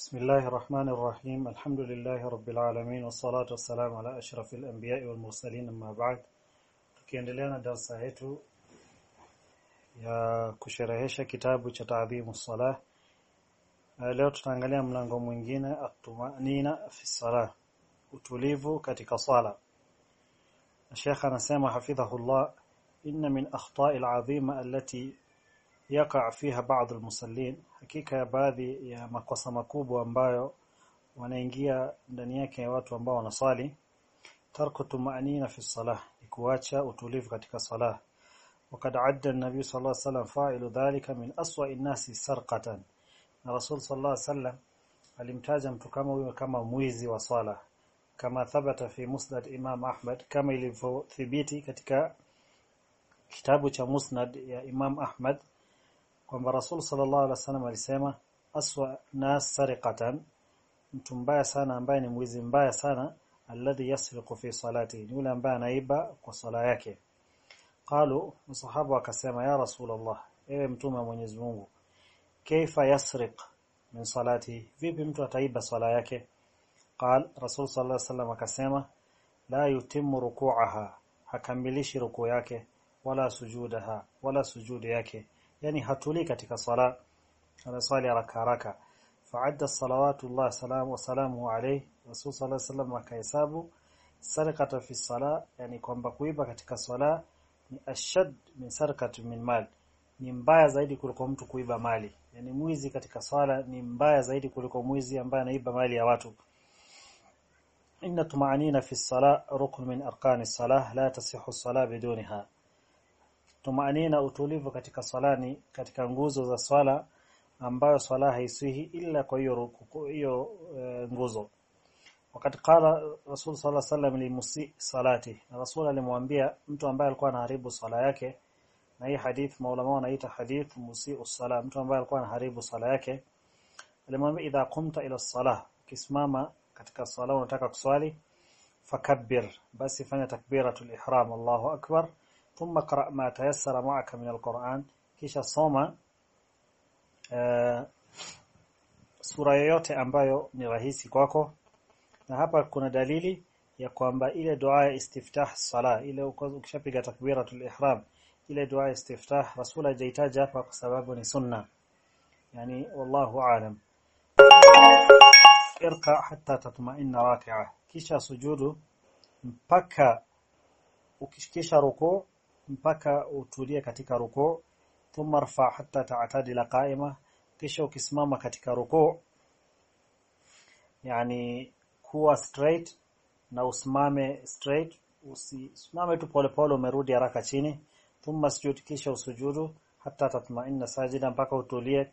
بسم الله الرحمن الرحيم. الحمد لله رب العالمين والصلاة والسلام على أشرف الأنبياء والمرسلين. أما بعد تكين لنا درس هيتو يا كشرهش كتاب تعظيم الصلاة leo tutaangalia mlango mwingine في الصلاة salah utulivu katika sala shekh anasema hafidhahullah inna min akhta'il 'azima allati yaqa fiha ba'd al-musallin hakika ya baadhi ya makosa makubwa ambayo wanaingia ndani yake watu ambao wanasali tarku tumanina fi salah kuacha utulivu katika salah وقد عد النبي صلى الله عليه وسلم فاعل ذلك من أسوأ الناس سرقة na Rasul sallallahu alaihi wasallam alimtaja mtu kama huyo kama mwizi wa swala kama thabata fi musnad Imam Ahmad kama ilivyothibiti katika kitabu cha musnad ya Imam Ahmad kwamba Rasul sallallahu alaihi wasallam alisema aswa nas sariqatan. Mtu mbaya sana ambaye ni mwizi mbaya sana alladhi yasriqu fi salati. Yule ambaye anaiba kwa sala yake. Qalu msahaba akasema ya rasulullah ewe mtume wa Mwenyezi Mungu kaifa yasriq min salati? Vipi mtu ataiba sala yake? Qal rasul sallallahu alaihi wasallam akasema la yutimmu ruku'aha. Hakamilishi ruku yake wala sujudaha wala sujudi yake yani hatuli katika sala anaswali haraka haraka. Fa'adda salawatullah salam wa salamu alayhi. Rasul sallallahu alayhi wasallam akahesabu sarqata fi sala yani kwamba kuiba katika sala ni ashad min sarqati min mal. Ni mbaya zaidi kuliko mtu kuiba mali. Yani mwizi katika swala ni mbaya zaidi kuliko mwizi ambaye anaiba mali ya watu. Inna tumaanina fi sala rukn min arkani salah la tasihu salah bidunha tumaanina utulivu katika salani katika nguzo za swala ambayo swala haisihi ila kwa hiyo hiyo e, nguzo. Wakati qala rasul sallallahu alaihi wasallam limusi salati na rasul alimwambia mtu ambaye alikuwa anaharibu swala yake na hii hadith maulama wanaita hadith musi usala mtu ambaye alikuwa anaharibu swala yake alimwambia idha qumta ila salah kisimama katika swala unataka kuswali fakabbir basi fanya takbiratul ihram Allahu akbar thumma qra ma tayassara ma'aka min alquran kisha soma uh, sura yoyote ambayo ni rahisi kwako. Na hapa kuna dalili ya kwamba ile dua ya istiftah sala ile ukishapiga takbiratul ihram ile dua ya istiftah rasul hajaitaja hapa kwa sababu ni sunna. Yani wallahu alam irka hatta tatma'inna raki'a kisha sujudu mpaka ukishikisha ruku mpaka utulie katika ruku thumma rfa hatta ta'tadila qa'ima kisha ukisimama katika ruku yani kuwa straight na usimame straight usisimame tu polepole umerudi haraka chini thumma sujud kisha usujudu hatta tatma'inna sajida mpaka utulie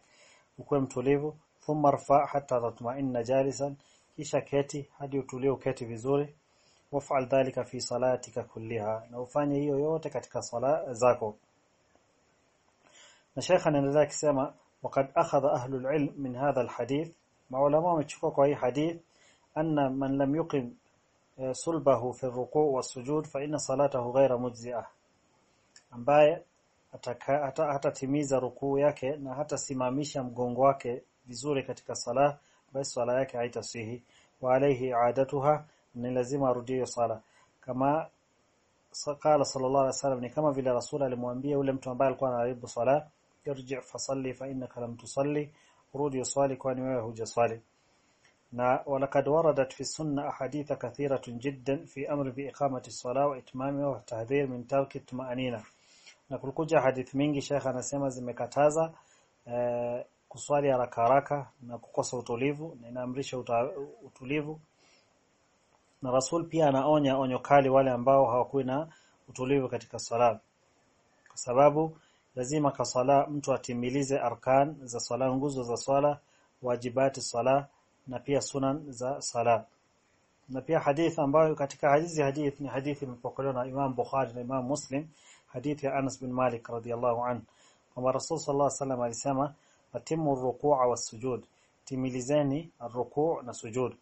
ukue mtulivu thumma rfa hatta tatma'inna jalisan kisha keti hadi utulie uketi vizuri وافعل ذلك في صلاتك كلها. لو فاني هي يوتك katika sala zako. مشايخنا لذلك سما وقد أخذ أهل العلم من هذا الحديث ما علماء متشكوا في حديث أن من لم يقم صلبه في الركوع والسجود فإن صلاته غير مجزئه امباي اتا اتا تيميز ركوعه yake na hata simamisha mgongo wake vizuri katika sala basi sala yake haitasihi. وعليه عادتها ni lazima arudie sala kama qala sallallahu alaihi wasallam ni kama vile rasul alimwambia yule mtu ambaye alikuwa anaharibu sala irji fasalli fa innaka lam tusalli. Rudi usali kwani wewe hujaswali. Na walakad waradat fi sunna ahadith kathiratun jiddan fi amri bi iqamati as-salah wa itmamiha wa tahdhir min tarki at-tuma'nina na kulikuja hadith mingi Sheikh anasema zimekataza e, kuswali haraka haraka na kukosa utulivu na inaamrisha utulivu na Rasul pia anaonya onyo kali wale ambao hawakuwa na utulivu katika sala kwa sababu lazima kasala mtu atimilize arkan za sala nguzo za swala wajibati sala na pia sunan za sala na pia hadith ambayo katika hadithi hadith ni hadithi imepokelewa na Imam Bukhari na Imam Muslim hadithi ya Anas bin Malik radhiyallahu anhu. Kwamba Rasul sallallahu alaihi wasallam alisema atimu ruku'a was-sujud timilizeni ar-ruku' na sujud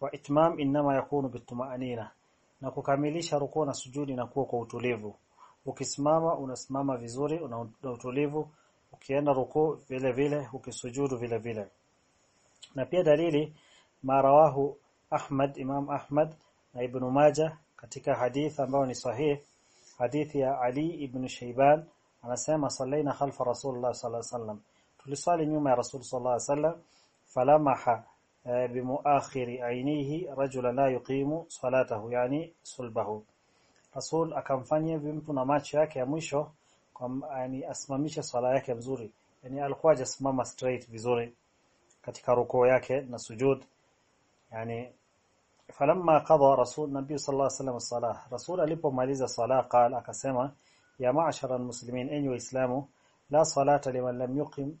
wa itmam inma yakunu bituma'anina na kukamilisha ruku' na sujudi na kuwa kwa utulivu. Ukisimama unasimama vizuri una utulivu. Ukienda rukuu vile vile. Ukisujudu vile vile. Na pia dalili marawahu Ahmad Imam Ahmad na Ibn Majah katika hadith ambayo ni sahih hadithi ya Ali ibn Shayban anasema sallaina khalfa Rasulullah sallallahu alaihi wasallam tulisali nyuma ya Rasul sallallahu alaihi wasallam falamaha ainihi rajula la yuqimu salatahu yani sulbahu Rasul akamfanyia hivi mtu na macho yake ya mwisho kwa yani asimamishe swala yake mzuri yani alikuwa hajasimama straight vizuri katika rukuu yake na sujud yani falamma qada rasul nabii sallallahu alaihi wasallam salah rasul alipomaliza sala qala akasema ya ma'shara almuslimin enyi waislamu la salata liman lam yuqim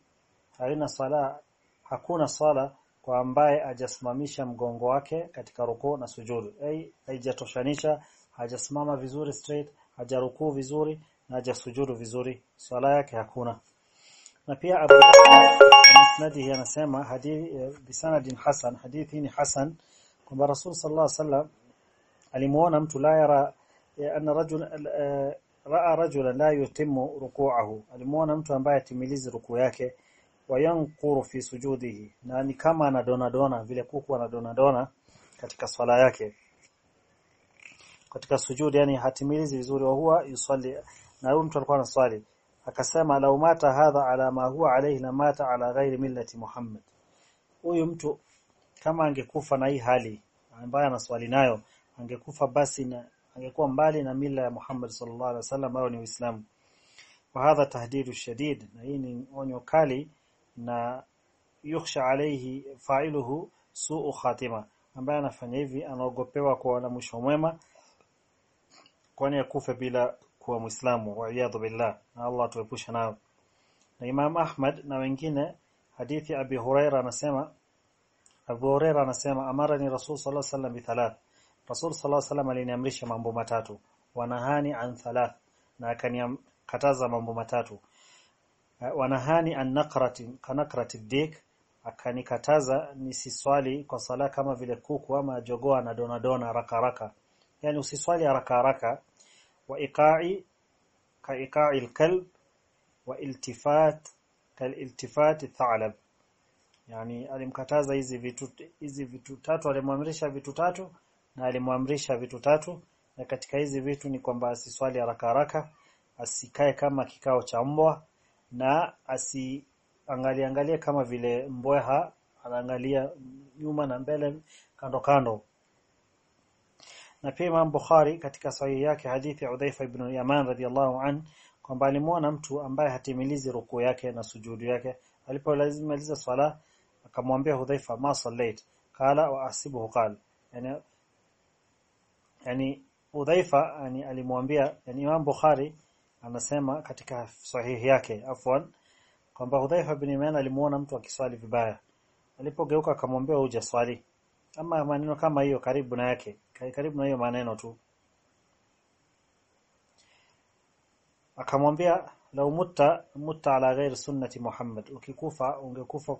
haina sala hakuna sala kwa ambaye hajasimamisha mgongo wake katika rukuu na sujudu. Ai haijatoshanisha hajasimama vizuri straight hajarukuu vizuri na hajasujudu vizuri. Swala yake hakuna. Na pia Musnadihi anasema hadithi bisanadin hasan hadithi ni hasan kwamba Rasul sallallahu alaihi wasallam alimuona mtu la yara anna rajul raa rajulan la yutimmu ruku'ahu. Alimuona mtu ambaye atimilizi rukuu yake wayanquru fi sujudihi. Na ni kama anadona dona vile kuku anadona dona katika swala yake. Katika sujudi yani hatimilizi vizuri wa huwa yusalli. Na huyo mtu alikuwa anaswali. Akasema lau mata hadha ala ma huwa alayhi la mata ala ghairi millati Muhammad. Huyu mtu kama angekufa na hii hali ambayo anaswali nayo angekufa basi na angekuwa mbali na mila ya Muhammad sallallahu alaihi wasallam au ni Uislamu. Wa hadha tahdidu shadid na hii ni onyo kali na yukhsha alayhi fa'iluhu su'u khatima. Ambaye anafanya hivi anaogopewa kwa na mwisho mwema kwani akufe bila kuwa Muislamu wa iyadhu billah. Na Allah tuepushe nao. Na Imam Ahmad na wengine hadithi Abi Huraira anasema Abu Huraira anasema amarani Rasul sallallahu alaihi wasallam bi thalath Rasul sallallahu alaihi wasallam aliniamrisha mambo matatu. Wanahani an thalath na akaniam kataza mambo matatu wanahani an naqrati kanakrati dik akanikataza nisiswali kwa sala kama vile kuku ama jogoa na donadona dona raka haraka. Yani usiswali haraka haraka. Wa iqa'i ka iqa'i al-kalb wa iltifat kal iltifat thalab. Yani alimkataza hizi vitu hizi vitu tatu alimwamrisha vitu tatu na alimwamrisha vitu tatu. Na katika hizi vitu ni kwamba asiswali haraka haraka asikae kama kikao cha mbwa na asiangalie angalie kama vile mbweha anaangalia nyuma na mbele kando kando. Na pia Imam Bukhari katika sahihi yake hadithi ya Udhaifa ibn Yaman radhiallahu an kwamba alimwona mtu ambaye hatimilizi ruku yake na sujudu yake. Alipomaliza swala akamwambia Hudhaifa ma sallait? Kala wa asibuhu qala. Yani yani Udhaifa yani alimwambia yani Imam Bukhari anasema katika sahihi yake afwan kwamba Hudhaifa bin Yaman alimuona mtu akiswali vibaya. Alipogeuka akamwambia uja swali ama maneno kama hiyo karibu na yake karibu na hiyo maneno tu. Akamwambia lau mutta mutta ala ghairi sunnati Muhammad. Ukikufa ungekufa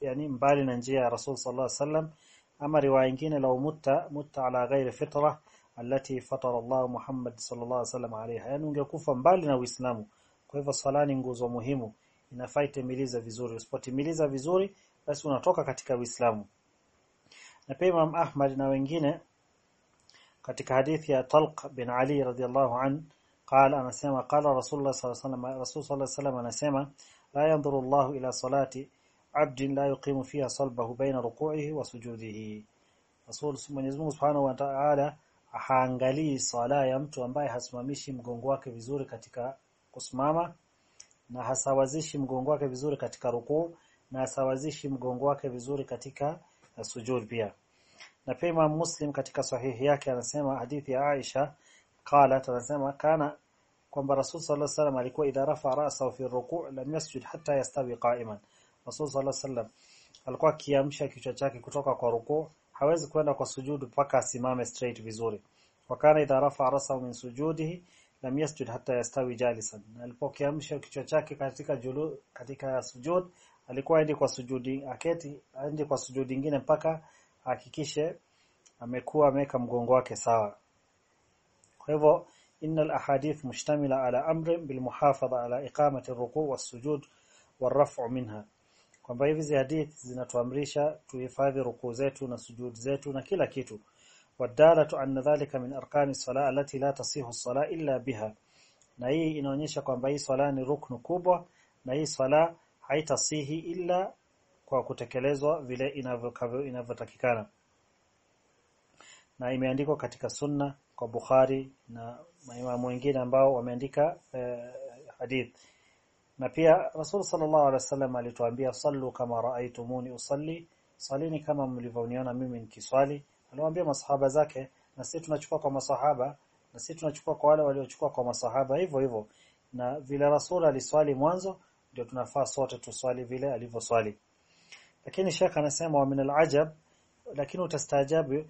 yani mbali na njia ya Rasul sallallahu alaihi wasallam. Ama riwaya nyingine lau mutta mutta ala ghairi fitra allati fatara Allah Muhammad sallallahu alaihi wasallam alaiha yani ungekufa mbali na Uislamu kwa hivyo swala ni nguzo muhimu inafaa itimilize vizuri usipotimiliza vizuri basi unatoka katika Uislamu na pia Imam Ahmad na wengine katika hadithi ya Talq bin Ali radhiyallahu an قال anasema qala Rasulullah sallallahu alaihi wasallam Rasul sallallahu alaihi wasallam anasema la yanzuru Allah ila salati abdin la yuqimu fiha salbahu baina ruku'ihi wa sujudihi Rasul Mwenyezi Mungu Subhanahu wa Ta'ala haangalii swala ya mtu ambaye hasimamishi mgongo wake vizuri katika kusimama na hasawazishi mgongo wake vizuri katika rukuu na hasawazishi mgongo wake vizuri katika sujud pia. Na pia Imam Muslim katika sahihi yake anasema hadithi ya Aisha kala anasema kana kwamba Rasul sallallahu alaihi wasallam alikuwa idha rafa ra'sahu fi ruku' lam yasjud hatta yastawi qa'iman. Rasul sallallahu alaihi wasallam alikuwa akiamsha kichwa chake kutoka kwa ruku' hawezi kwenda kwa sujudu mpaka asimame straight vizuri. Wakana idha rafa rasa min sujudihi lam yasjud hatta yastawi jalisan. Alipokiamsha kichwa chake katika julu katika sujud alikuwa aende kwa sujudi aketi aende kwa sujudi nyingine mpaka hakikishe amekuwa ameweka mgongo wake sawa. Kwa hivyo innal ahadith mushtamila ala amri bil muhafadha ala iqamati ar-ruku' was-sujud war-raf'u minha kwamba hizi hadithi zinatuamrisha tuhifadhi rukuu zetu na sujud zetu na kila kitu. Wadalatu anna dhalika min arkani sala allati la tasihu sala illa biha. Na hii inaonyesha kwamba hii swala ni ruknu kubwa na hii swala haitasihi illa kwa kutekelezwa vile inavyotakikana. Na imeandikwa katika sunna kwa Bukhari na maimamu wengine ambao wameandika eh, hadith na pia Rasul sallallahu alaihi wasallam alituambia sallu kama raaitumuni usalli. Salini kama mlivyoniona mimi nikiswali. Aliwaambia masahaba zake na sisi tunachukua kwa masahaba na sisi tunachukua kwa wale waliochukua kwa masahaba. Hivyo hivyo. Na vile Rasul aliswali mwanzo ndio tunafaa sote tuswali vile alivyoswali. Lakini shaka anasema wa min alajab lakini utastaajabu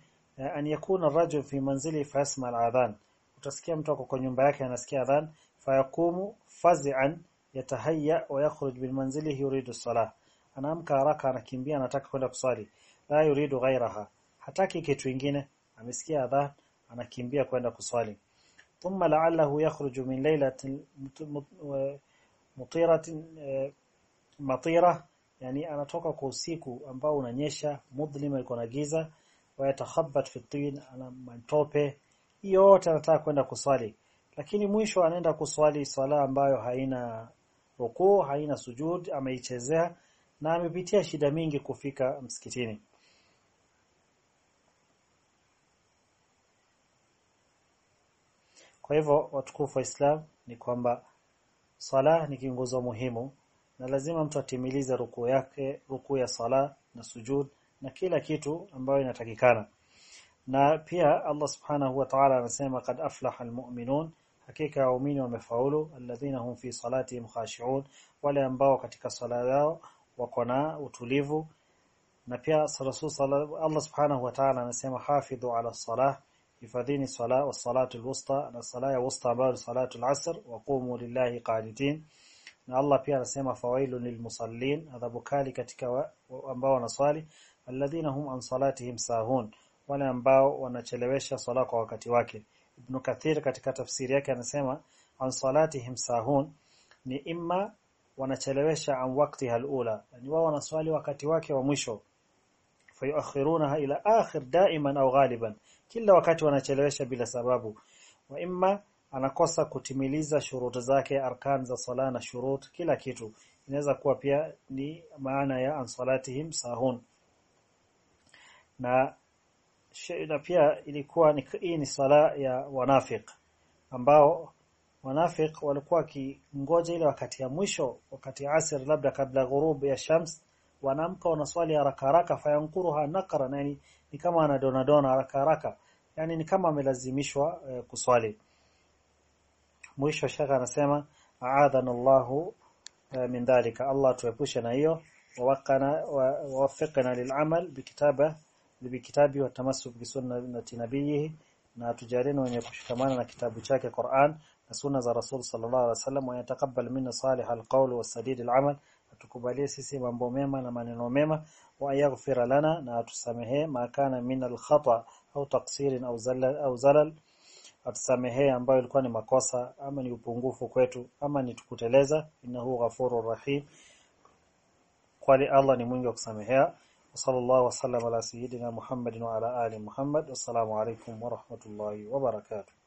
an yakuna ar-rajul fi manzili fayasma aladhan utasikia mtu ako kwa nyumba yake anasikia adhan fayakumu fazi'an yatahayya wa yakhruj min manzilihi yuridu salah anaamka haraka anakimbia anataka kwenda kusali. La yuridu ghairaha hataki kitu kingine amesikia adhan anakimbia kwenda kuswali thumma la'allahu yakhruju min laylatin mutiratin matira. Yani anatoka kwa usiku ambao unanyesha mudlima iko na giza. Wa yatakhabbat fi tin ana matope. Yote anataka kwenda kuswali lakini mwisho anaenda kuswali swala ambayo haina rukuu haina sujud ameichezea na amepitia shida mingi kufika msikitini. Kwa hivyo watukufu wa Islam ni kwamba sala ni kinguzo muhimu na lazima mtu atimilize rukuu yake rukuu ya sala na sujud na kila kitu ambayo inatakikana. Na pia Allah subhanahu wa ta'ala anasema kad aflaha almu'minun hakika waumini wamefaulu alladhina hum fi salatihim khashi'un wale ambao katika sala yao wako na utulivu. Na pia rasul Allah subhanahu wa ta'ala anasema hafidhu ala salah hifadhini sala wa salatu alwusta na sala ya wusta ambayo salatu alasr wa qumu lillahi qanitin. Na Allah pia anasema fawailu lilmusallin adhabu kali katika ambao wanaswali. Alladhina hum an salatihim sahun wale ambao wanachelewesha sala kwa wakati wake Ibn Kathir katika tafsiri yake anasema an salatihim sahun ni imma wanachelewesha an waktiha alula. Yani wao wanaswali wakati wake wa mwisho. Fayuakhirunaha ila akhir daiman au ghaliban. Kila wakati wanachelewesha bila sababu. Wa imma anakosa kutimiliza shurut zake arkan za sala na shurut kila kitu. Inaweza kuwa pia ni maana ya an salatihim sahun. Na na pia ilikuwa ni hii ni sala ya wanafik ambao wanafik walikuwa kingoja ile wakati ya mwisho wakati asr labda kabla ghurub ya shams wanaamka wanaswali haraka haraka fayankuruha nakara yani ni kama anadona dona haraka haraka yani ni kama amelazimishwa eh, kuswali. Mwisho shaka anasema aadhana Allahu eh, min dhalika. Allah tuepushe na hiyo. Wawakana wawafikana lil'amal bikitaba bikitabi wa tamassuk bi sunnati nabiyhi na tujalie wenye kushikamana na kitabu chake Qur'an na sunna za Rasul sallallahu alaihi wasallam wa yatakabbal minna salih alqawl wa sadid al'amal atukubalie sisi mambo mema na maneno mema wa yaghfir lana na atusamehe ma kana min alkhata au taqsir au zalal au zalal atusamehe ambayo ilikuwa ni makosa ama ni upungufu kwetu ama ni tukuteleza. Innahu ghafurur rahim. Kwani Allah ni mwingi wa kusamehea وصلى الله وسلم على سيدنا محمد وعلى آل محمد. والسلام عليكم ورحمة الله وبركاته.